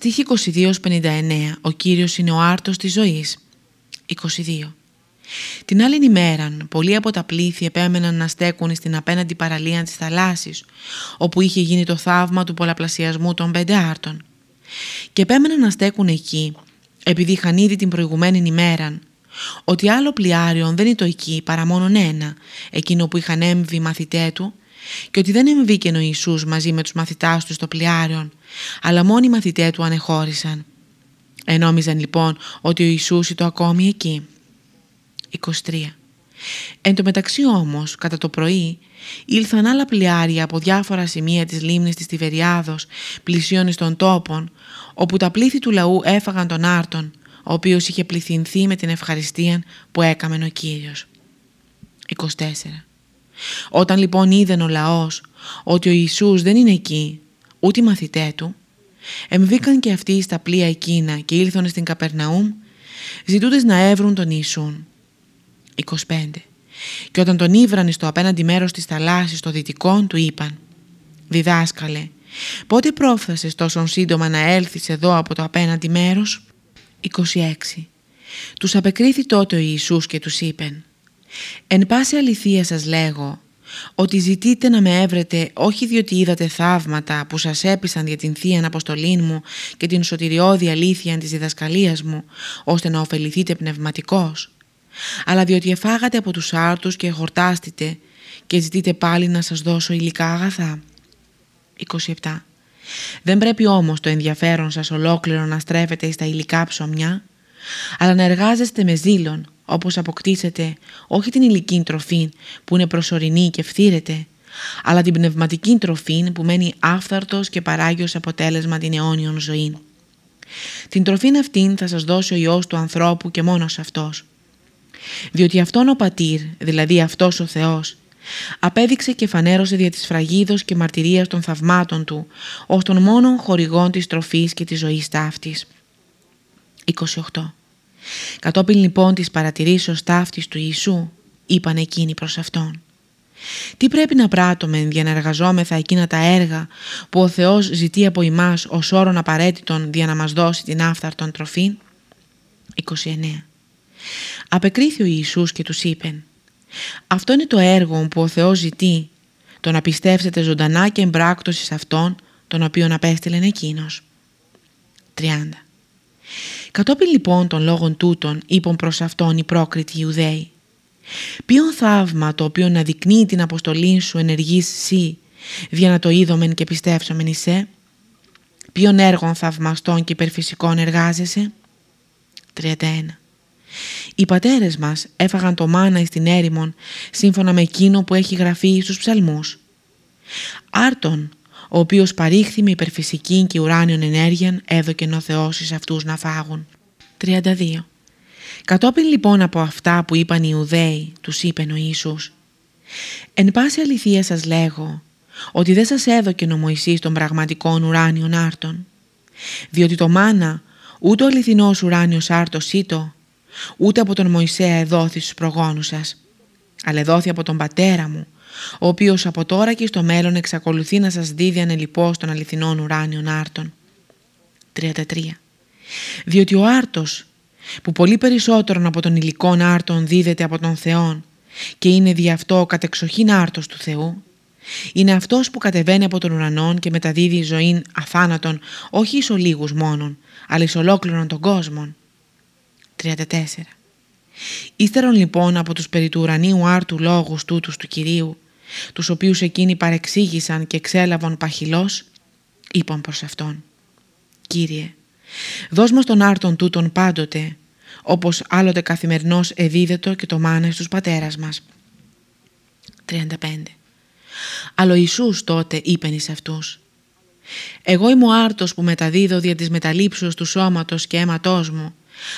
Στοίχη 22-59 Ο Κύριος είναι ο άρτος της ζωής 22 Την άλλη ημέρα, πολλοί από τα πλήθη επέμεναν να στέκουν στην απέναντι παραλία της θαλάσσης, όπου είχε γίνει το θαύμα του πολλαπλασιασμού των πέντε άρτων. Και επέμεναν να στέκουν εκεί, επειδή είχαν ήδη την προηγουμένη ημέρα, ότι άλλο πλοιάριον δεν το εκεί παρά μόνον ένα, εκείνο που είχαν έμβει μαθητέ του, και ότι δεν εμβήκε ο Ιησούς μαζί με τους μαθητάς του στο πλοιάριον, αλλά μόνοι οι μαθητές του ανεχώρησαν. Ενόμιζαν λοιπόν ότι ο Ιησούς ήταν ακόμη εκεί. 23. Εν τω μεταξύ όμως, κατά το πρωί, ήλθαν άλλα πλοιάρια από διάφορα σημεία της λίμνης της Τιβεριάδος, πλησίων των τόπων, όπου τα πλήθη του λαού έφαγαν τον Άρτον, ο οποίος είχε πληθυνθεί με την ευχαριστία που έκαμεν ο Κύριος. 24. Όταν λοιπόν είδεν ο λαός ότι ο Ιησούς δεν είναι εκεί, ούτε οι μαθητές του, εμβήκαν και αυτοί στα πλοία εκείνα και ήλθαν στην Καπερναούμ, ζητούντες να έβρουν τον Ιησούν. 25. Και όταν τον ήβραν στο απέναντι μέρος της θαλάσσης στο δυτικό, του είπαν «Διδάσκαλε, πότε πρόφθασες τόσο σύντομα να έλθεις εδώ από το απέναντι μέρος» 26. Τους απεκρίθη τότε ο Ιησούς και τους είπεν «Εν πάση αληθεία σας λέγω, ότι ζητείτε να με έβρετε όχι διότι είδατε θαύματα που σας έπεισαν για την Θεία Αποστολή μου και την σωτηριώδη αλήθεια της διδασκαλίας μου, ώστε να ωφεληθείτε πνευματικώς, αλλά διότι εφάγατε από τους άρτους και χορτάστητε και ζητείτε πάλι να σας δώσω υλικά αγαθά. 27. Δεν πρέπει όμως το ενδιαφέρον σας ολόκληρο να στρέφετε στα υλικά ψωμιά, αλλά να εργάζεστε με ζήλον, όπως αποκτήσετε όχι την υλική τροφή που είναι προσωρινή και φθήρεται, αλλά την πνευματική τροφή που μένει άφθαρτος και παράγει ως αποτέλεσμα την αιώνιον ζωή. Την τροφή αυτήν θα σας δώσει ο Υιός του ανθρώπου και μόνος Αυτός. Διότι Αυτόν ο Πατήρ, δηλαδή Αυτός ο Θεός, απέδειξε και φανέρωσε δια της φραγίδος και μαρτυρίας των θαυμάτων Του, ως των μόνων χορηγών της τροφής και της ζωής ταύτης. 28. Κατόπιν λοιπόν της παρατηρήσεως ταύτης του Ιησού, είπαν εκείνοι προς Αυτόν. Τι πρέπει να πράττουμε για να εργαζόμεθα εκείνα τα έργα που ο Θεός ζητεί από εμάς ως όρον απαραίτητον για να μας δώσει την άφθαρτον τροφή. 29. Απεκρίθη ο Ιησούς και τους είπεν «Αυτό είναι το έργο που ο Θεός ζητεί, το να πιστεύσετε ζωντανά και εμπράκτωση σε Αυτόν, τον οποίον απέστειλεν Εκείνος». 30. Κατόπιν λοιπόν των λόγων τούτων είπαν προς Αυτόν οι πρόκριτοι Ιουδαίοι «Ποιον θαύμα το οποίο να δεικνύει την αποστολή σου ενεργείς σύ, για να το είδομεν και πιστεύσομεν εισέ, ποιον έργων θαυμαστών και υπερφυσικών εργάζεσαι». 31. Οι πατέρες μας έφαγαν το μάνα στην έρημον σύμφωνα με εκείνο που έχει γραφεί στους ψαλμούς. Άρτον, ο οποίος παρήχθη με υπερφυσική και ουράνιον ενέργεια έδωκε ο Θεός εις αυτούς να φάγουν. 32. Κατόπιν λοιπόν από αυτά που είπαν οι Ιουδαίοι, τους είπε ο Ιησούς «Εν πάση αληθεία σας λέγω, ότι δεν σας έδωκε ο Μωυσής των πραγματικών ουράνιων άρτων, διότι το μάνα ούτε ο αληθινός ουράνιος άρτος ήτο, ούτε από τον Μωυσέα εδόθη στους προγόνους σας, αλλά εδόθη από τον πατέρα μου, ο οποίος από τώρα και στο μέλλον εξακολουθεί να σας δίδει ανελιπώς των αληθινών ουράνιων άρτων. 33. Διότι ο άρτος, που πολύ περισσότερον από τον υλικών άρτων δίδεται από τον Θεόν και είναι δι' αυτό ο κατεξοχήν άρτος του Θεού, είναι αυτός που κατεβαίνει από τον ουρανόν και μεταδίδει ζωή αθάνατον όχι εις ολίγους μόνον, αλλά εις ολόκληρον τον κόσμο. 34. Ύστερον λοιπόν από τους περί του ουρανίου άρτου λόγους τούτους του Κυρίου, τους οποίους εκείνοι παρεξήγησαν και εξέλαβαν παχυλός, είπαν προς Αυτόν «Κύριε, δώσ' μας τον άρτον τούτον πάντοτε, όπως άλλοτε καθημερινός εδίδετο και το μάνας στους πατέρας μας». 35. Αλλά ο Ιησούς τότε είπεν εις αυτούς «Εγώ είμαι ο άρτος που μεταδίδω δια της μεταλήψεως του σώματος και αίματός μου,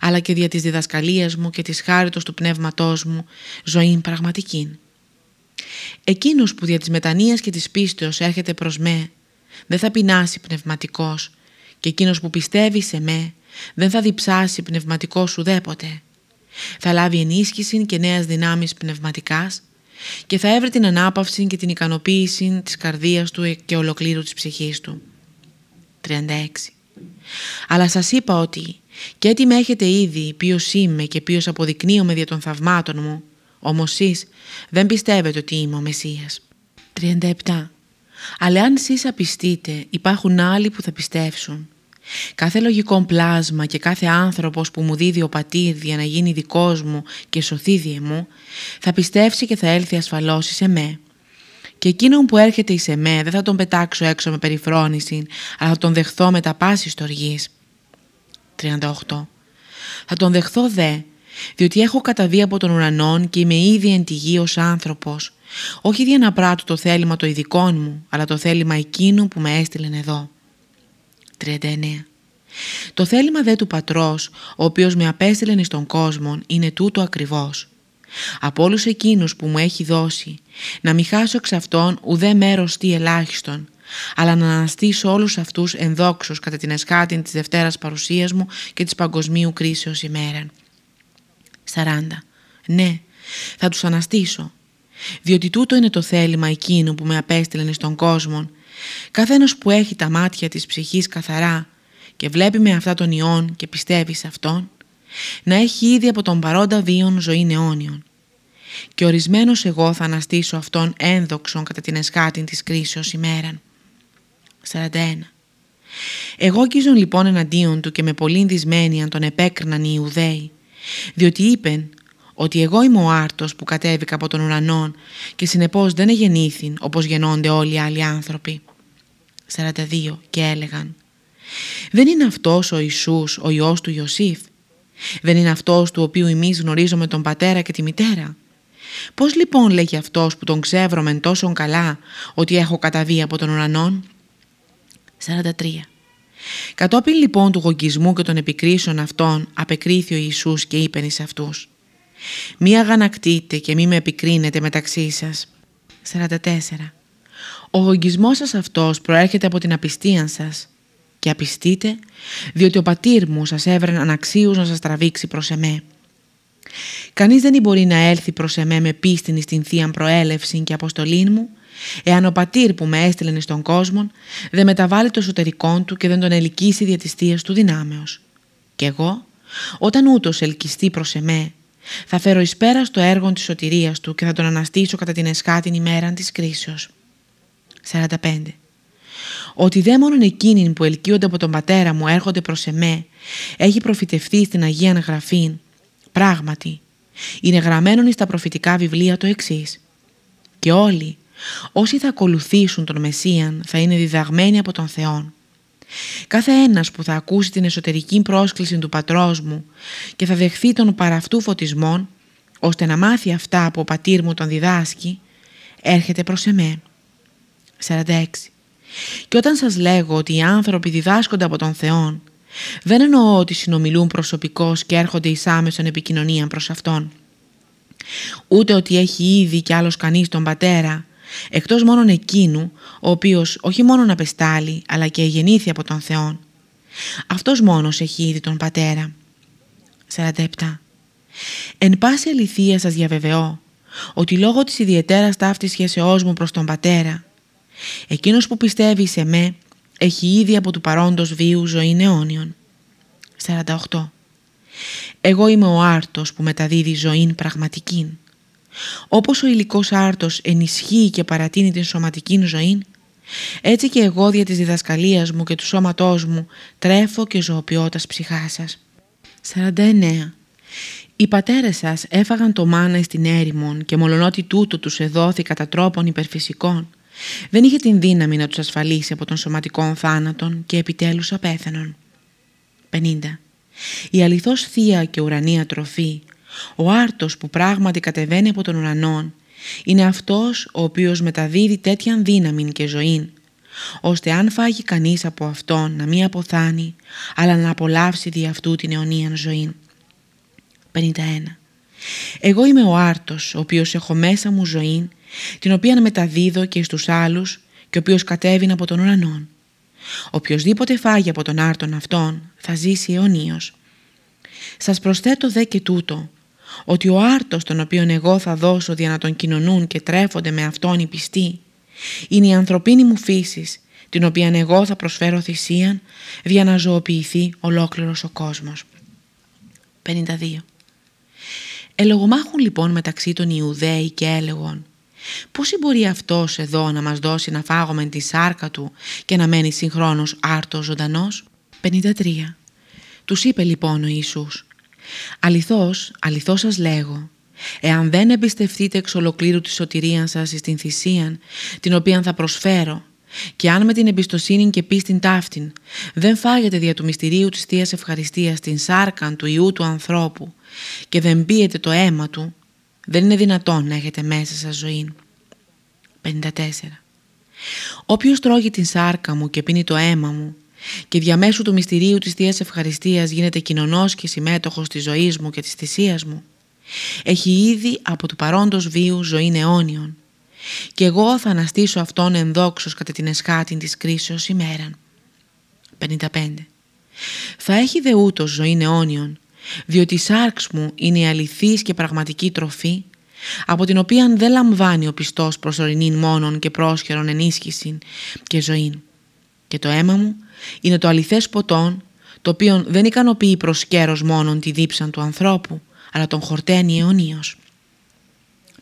αλλά και δια της διδασκαλίας μου και της χάριτος του πνεύματός μου, ζωήν πραγματικήν. Εκείνος που δια της μετανοίας και της πίστεως έρχεται προς με, δεν θα πεινάσει πνευματικός και εκείνος που πιστεύει σε με, δεν θα διψάσει πνευματικός ουδέποτε. Θα λάβει ενίσχυση και νέας δυνάμεις πνευματικάς και θα έβρει την ανάπαυση και την ικανοποίηση της καρδίας του και ολοκλήρου της ψυχής του. 36. Αλλά σας είπα ότι και έτοι με έχετε ήδη ποιος είμαι και ποιος αποδεικνύομαι δια των θαυμάτων μου, όμως εσείς δεν πιστεύετε ότι είμαι ο Μεσσίας. 37. Αλλά αν εσείς απιστείτε υπάρχουν άλλοι που θα πιστεύσουν. Κάθε λογικό πλάσμα και κάθε άνθρωπος που μου δίδει ο πατήρ για να γίνει δικός μου και σωθεί μου, θα πιστεύσει και θα έλθει ασφαλώς σε με. Και εκείνον που έρχεται εις εμέ δεν θα τον πετάξω έξω με περιφρόνηση, αλλά θα τον δεχθώ με τα πάση στοργής. 38. Θα τον δεχθώ δε, διότι έχω καταβεί από τον ουρανόν και είμαι ήδη εν τη γη ως άνθρωπος, όχι για να πράττω το θέλημα το ειδικό μου, αλλά το θέλημα εκείνου που με έστειλεν εδώ. 39. Το θέλημα δε του πατρός, ο οποίος με απέστειλεν εις τον κόσμο, είναι τούτο ακριβώς. Από όλους εκείνους που μου έχει δώσει, να μην χάσω εξ αυτών ουδέ μέρος τι ελάχιστον, αλλά να αναστήσω όλους αυτούς ενδόξως κατά την εσχάτη της Δευτέρας παρουσίας μου και της παγκοσμίου κρίσεως ημέραν. 40. Ναι, θα τους αναστήσω, διότι τούτο είναι το θέλημα εκείνου που με απέστειλεν στον κόσμο. Καθένας που έχει τα μάτια της ψυχής καθαρά και βλέπει με αυτά τον ιόν και πιστεύει σε αυτόν, να έχει ήδη από τον παρόντα βίον ζωή αιώνιον. Και ορισμένος εγώ θα αναστήσω αυτόν ένδοξον κατά την εσχάτη της κρίσεως ημέραν. 41. Εγώ γκίζον λοιπόν εναντίον του και με πολύ δυσμένοι αν τον επέκριναν οι Ιουδαίοι, διότι είπεν ότι εγώ είμαι ο άρτος που κατέβηκα από τον ουρανόν και συνεπώς δεν εγεννήθην όπως γεννώνται όλοι οι άλλοι άνθρωποι. 42 και έλεγαν «Δεν είναι αυτός ο Ιησούς ο Υιός του Ιωσήφ, δεν είναι αυτός του οποίου εμείς γνωρίζουμε τον πατέρα και τη μητέρα; Πώς λοιπόν λέγει αυτός που τον ξεύρωμεν τόσο καλά ότι έχω καταβεί από τον ουρανόν» 43 Κατόπιν λοιπόν του γογγισμού και των επικρίσεων αυτών απεκρίθη ο Ιησούς και είπε εις αυτούς «Μη αγανακτείτε και μη με επικρίνετε μεταξύ σας». 44. Ο γογγισμός σας αυτός προέρχεται από την απιστία σας και απιστείτε διότι ο πατήρ μου σας έβρεν αναξίους να σας τραβήξει προς εμέ. Κανείς δεν μπορεί να έλθει προς εμέ με πίστην στην Θεία Προέλευση και Αποστολή μου εάν ο πατήρ που με έστειλε στον κόσμο δεν μεταβάλει το εσωτερικό του και δεν τον ελκύσει δια της του δυνάμεως. Κι εγώ, όταν ούτως ελκυστεί προς εμέ, θα φέρω εις πέρα στο έργο της σωτηρίας του και θα τον αναστήσω κατά την εσχάτην ημέρα της κρίσεως. 45. Ότι δε μόνον εκείνοι που ελκύονται από τον πατέρα μου έρχονται προς εμέ, έχει προφητευτεί στην Αγία Γραφή. Πράγματι, είναι γραμμένο στα προφητικά βιβλία το εξής. Και όλοι, όσοι θα ακολουθήσουν τον Μεσσίαν, θα είναι διδαγμένοι από τον Θεόν. Κάθε ένας που θα ακούσει την εσωτερική πρόσκληση του πατρός μου και θα δεχθεί τον παραυτού φωτισμόν, ώστε να μάθει αυτά που ο πατήρ μου τον διδάσκει, έρχεται προς εμέ. 46. Και όταν σας λέγω ότι οι άνθρωποι διδάσκονται από τον Θεό, δεν εννοώ ότι συνομιλούν προσωπικώς και έρχονται εις άμεσον επικοινωνία προς Αυτόν. Ούτε ότι έχει ήδη κι άλλος κανείς τον Πατέρα, εκτός μόνον εκείνου, ο οποίος όχι μόνον απεστάλλει, αλλά και γεννήθη από τον Θεό. Αυτός μόνος έχει ήδη τον Πατέρα. 47. Εν πάση αληθεία σας διαβεβαιώ, ότι λόγω της ιδιαιτέρας ταύτης σχέσεώς μου προς τον Πατέρα, εκείνος που πιστεύει σε με, έχει ήδη από του παρόντος βίου ζωή αιώνιον. 48. Εγώ είμαι ο άρτος που μεταδίδει ζωήν πραγματικήν. Όπως ο υλικός άρτος ενισχύει και παρατείνει την σωματική ζωή, έτσι και εγώ δια της διδασκαλίας μου και του σώματός μου τρέφω και ζωοποιώ τας ψυχά σας. 49. Οι πατέρες σας έφαγαν το μάνα στην έρημον και μολονότι τούτο τους εδόθη κατά τρόπον υπερφυσικών, δεν είχε την δύναμη να τους ασφαλίσει από τον σωματικό θάνατον και επιτέλους απέθανον. 50. Η αληθώς θεία και ουρανία τροφή ο άρτος που πράγματι κατεβαίνει από τον ουρανόν είναι αυτός ο οποίος μεταδίδει τέτοια δύναμη και ζωή ώστε αν φάγει κανείς από αυτόν να μην αποθάνει αλλά να απολαύσει δι' αυτού την αιωνία ζωή. 51. Εγώ είμαι ο άρτος ο οποίος έχω μέσα μου ζωή την οποία μεταδίδω και στους άλλους και ο οποίος κατέβει από τον ουρανόν. Οποιοςδήποτε φάγει από τον άρτον αυτόν θα ζήσει αιωνίως. Σας προσθέτω δε και τούτο ότι ο άρτος τον οποίον εγώ θα δώσω για να τον κοινωνούν και τρέφονται με αυτόν οι πιστοί είναι η ανθρωπίνη μου φύσης την οποία εγώ θα προσφέρω θυσίαν, για να ζωοποιηθεί ολόκληρος ο κόσμος. 52. Ελογομάχουν λοιπόν μεταξύ των Ιουδαίοι και έλεγον Πώς μπορεί αυτός εδώ να μας δώσει να φάγουμε τη σάρκα του και να μένει συγχρόνως άρτος ζωντανός; 53. Τους είπε λοιπόν ο Ιησούς «Αληθώς, αληθώς σας λέγω, εάν δεν εμπιστευτείτε εξ ολοκλήρου τη σωτηρία σας στην θυσία την οποία θα προσφέρω και αν με την εμπιστοσύνη και πίστην ταύτην δεν φάγετε δια του μυστηρίου της Θείας Ευχαριστίας την σάρκα του Ιού του ανθρώπου και δεν πίετε το αίμα του, δεν είναι δυνατόν να έχετε μέσα σας ζωή. 54. Όποιος τρώγει την σάρκα μου και πίνει το αίμα μου και διαμέσου του μυστηρίου της Θείας Ευχαριστίας γίνεται κοινωνός και συμμέτοχος της ζωής μου και της θυσίας μου, έχει ήδη από του παρόντος βίου ζωή αιώνιον και εγώ θα αναστήσω αυτόν ενδόξως κατά την εσχάτη της κρίσεως ημέραν. 55. Θα έχει δε ούτως ζωή αιώνιον διότι η σάρξ μου είναι η αληθής και πραγματική τροφή από την οποία δεν λαμβάνει ο πιστός προσωρινήν μόνον και πρόσχερον ενίσχυση και ζωή. Και το αίμα μου είναι το αληθές ποτόν το οποίο δεν ικανοποιεί προσκέρος μόνον τη δίψαν του ανθρώπου αλλά τον χορταίνει αιωνίως.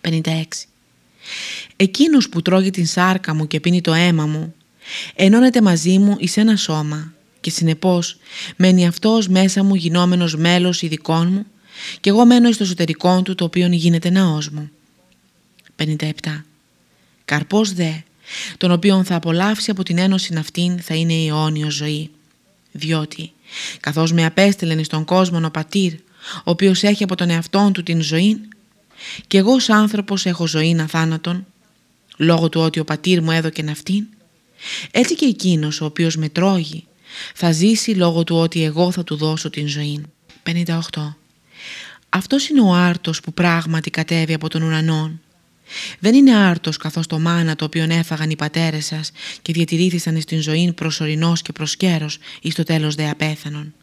56. Εκείνος που τρώγει την σάρκα μου και πίνει το αίμα μου ενώνεται μαζί μου εις ένα σώμα και συνεπώς μένει αυτός μέσα μου γινόμενος μέλος ειδικών μου και εγώ μένω στο εσωτερικό του το οποίο γίνεται ναός μου. 57. Καρπός δε, τον οποίον θα απολαύσει από την ένωση αυτήν θα είναι η αιώνιο ζωή. Διότι, καθώς με απέστειλεν στον κόσμο ο πατήρ, ο οποίος έχει από τον εαυτόν του την ζωή, και εγώ ως άνθρωπος έχω ζωή αθάνατον, λόγω του ότι ο πατήρ μου έδωκεν αυτήν, έτσι και εκείνος ο οποίος με τρώγει θα ζήσει λόγω του ότι εγώ θα του δώσω την ζωή. 58. Αυτός είναι ο άρτος που πράγματι κατέβει από τον ουρανόν. Δεν είναι άρτος καθώς το μάνα το οποίο έφαγαν οι πατέρες σας και διατηρήθησαν στην ζωή προσωρινός και προσκέρος εις το τέλος δε απέθανον.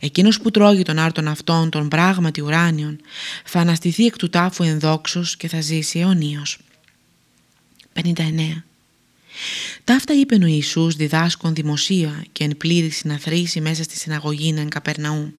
Εκείνος που τρώγει τον άρτον αυτόν των πράγματι ουράνιων θα αναστηθεί εκ του τάφου ενδόξως και θα ζήσει αιωνίως. 59. Ταύτα είπε ο Ιησούς διδάσκον δημοσία και εν πλήρη συναθρήσει μέσα στη συναγωγή εν Καπερναού.